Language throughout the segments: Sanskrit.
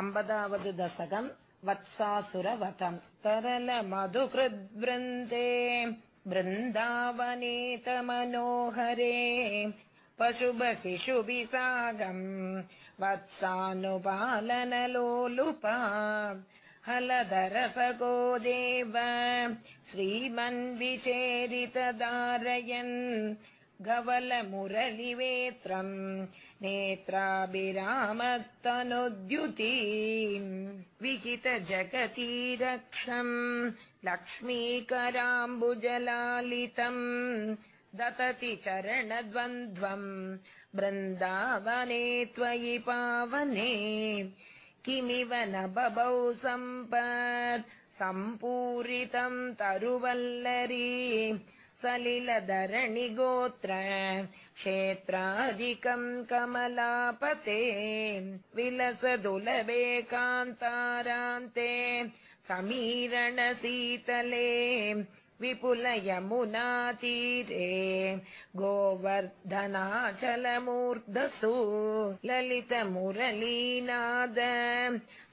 अम्बदावद् दशकम् वत्सासुरवतम् तरलमधुकृद्वृन्दे वृन्दावनेतमनोहरे पशुभशिशुभिसागम् वत्सानुपालनलोलुपा हलधरसगो देव श्रीमन्विचेरितदारयन् गवलमुरलिवेत्रम् नेत्राभिरामत्तनुद्युती विहित जगती रक्षम् लक्ष्मीकराम्बुजलालितम् दतति चरणद्वन्द्वम् बृन्दावने त्वयि पावने किमिव न बभौ सम्पत् सम्पूरितम् तरुवल्लरी सलिलधरणिगोत्र क्षेत्राधिकम् कमलापते विलसदुलभे कान्तारान्ते समीरणशीतले विपुलयमुनातीरे गोवर्धनाचलमूर्धसु ललितमुरलीनाद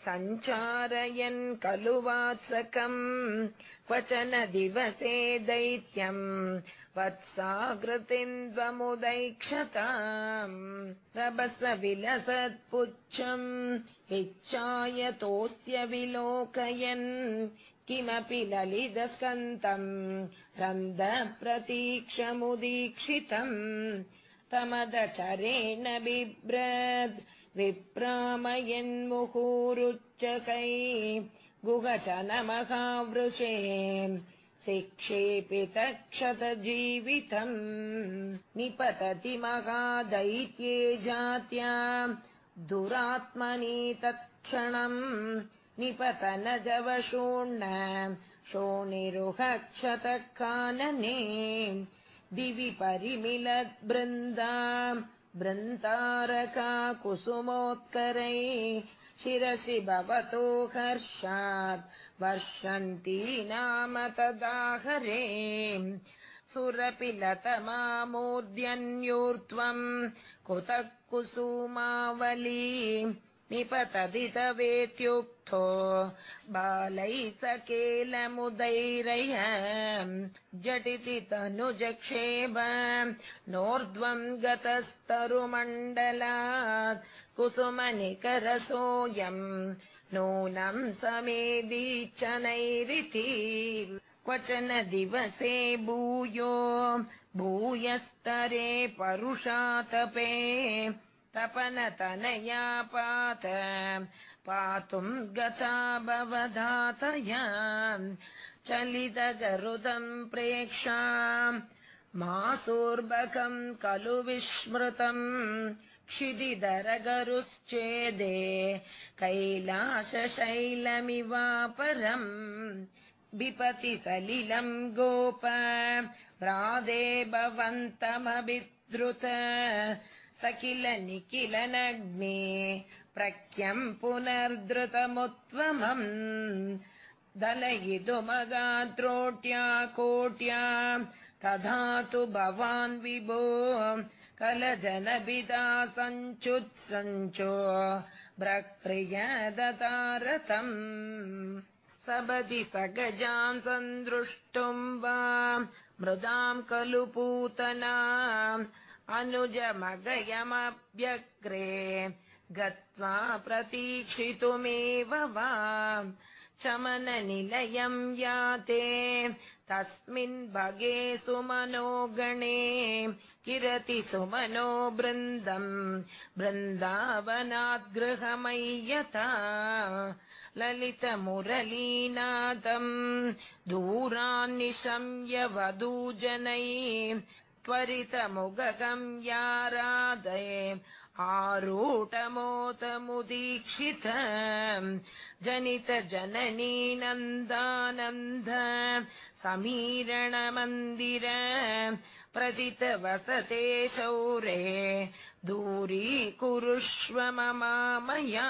सञ्चारयन् खलु वात्सकम् क्वचन दिवसे दैत्यम्। वत्साकृतिन्द्वमुदैक्षताम् रभस विलसत्पुच्छम् इच्छायतोऽस्य विलोकयन्। किमपि ललितस्कन्तम् रन्द प्रतीक्षमुदीक्षितम् तमदचरेण बिभ्रद्। विप्रामयन्मुहुरुच्चकै गुहचनमहावृषे। शिक्षेऽपि तक्षतजीवितम् निपतति महादैत्ये जात्या। दुरात्मनि तत्क्षणम्। निपतन जवशोण्ण कानने दिवि परिमिलद्बृन्दा बृन्तारका कुसुमोत्करै शिरसि भवतो हर्षात्। वर्षन्ती नाम तदाहरे। सुरपिलतमामूर्ध्यन्यूर्त्वम्। कुतः कुसुमावली निपतदितवेत्युक्तो बालै सकेलमुदैरय झटिति तनुजक्षेम नोर्ध्वम् गतस्तरुमण्डलात् कुसुमनिकरसोऽयम् नूनम् समेदीचनैरिति क्वचन दिवसे भूयो भूयस्तरे परुषातपे तपनतनया पात पातुम् गता भवधातया चलितगरुदम् प्रेक्षा मासोर्बकम् खलु विस्मृतम् क्षिदिधरगरुश्चेदे कैलासशैलमिवापरम् विपति सलिलम् गोप प्रादे भवन्तमभिद्रुत स किल निखिलनग्ने प्रख्यम् पुनर्धृतमुत्वमम् दलयितुमगात्रोट्या कोट्या तथा तु भवान् विभो कलजनभिदा सञ्चुत्सञ्चो भ्रक्रिय दतारतम् सबदि सगजान् सन्दृष्टुम् वा मृदाम् खलु पूतना अनुजमगयमभ्यग्रे गत्वा प्रतीक्षितुमेव वा चमननिलयम् याते। तस्मिन् भगे सुमनो गणे किरति सुमनो बृन्दम्। बृन्दावनाद्गृहमय्यता ललितमुरलीनाथम्। दूरान्निशम्य वधूजनै त्वरितमुगगम् यारादये आरूटमोतमुदीक्षित जनित जननी नन्दानन्द समीरणमन्दिर प्रदित वसते शौरे दूरीकुरुष्व ममामया।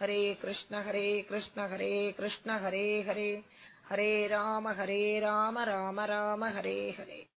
हरे कृष्ण हरे कृष्ण हरे कृष्ण हरे हरे हरे राम हरे राम राम राम हरे हरे